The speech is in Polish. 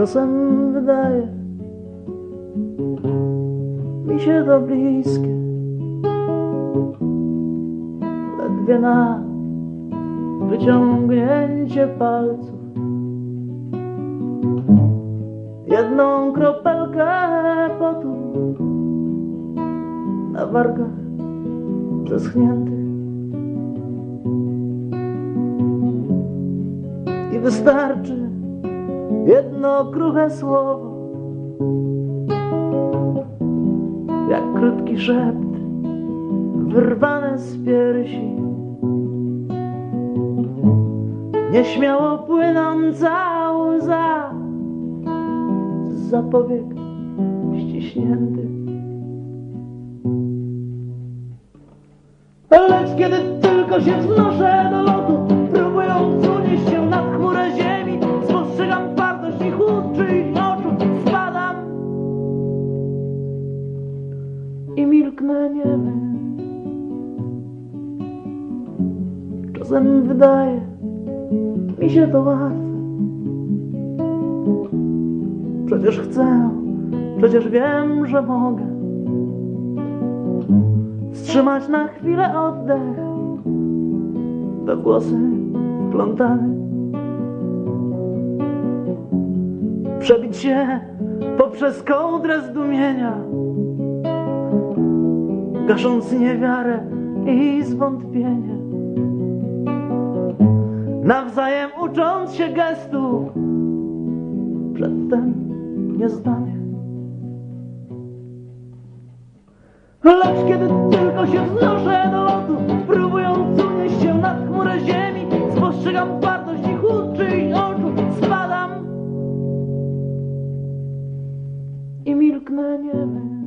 Czasem wydaje mi się to bliskie, ledwie na wyciągnięcie palców. Jedną kropelkę potu na wargach przeschniętych. I wystarczy jedno kruche słowo, jak krótki szept wyrwane z piersi. Nieśmiało płynąca łza z zapowiek ściśniętych. Lecz kiedy tylko się wznoszę do lotu, próbując unieść się nad chmurę ziemi, spostrzegam twardość i chłód czyich oczu, spadam i milknę niemy. Czasem wydaje mi się to łatwe. Przecież chcę, przecież wiem, że mogę wstrzymać na chwilę oddech we włosy wplątany. Przebić się poprzez kołdrę zdumienia, gasząc niewiarę i zwątpienie. Nawzajem ucząc się gestów przedtem nieznanych. Lecz kiedy tylko się wznoszę do lotu, próbując unieść się nad chmurę ziemi, spostrzegam twardość i chłód czyichś oczu, spadam i milknę niemy.